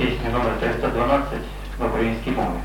пісню номер 312 в українській мові.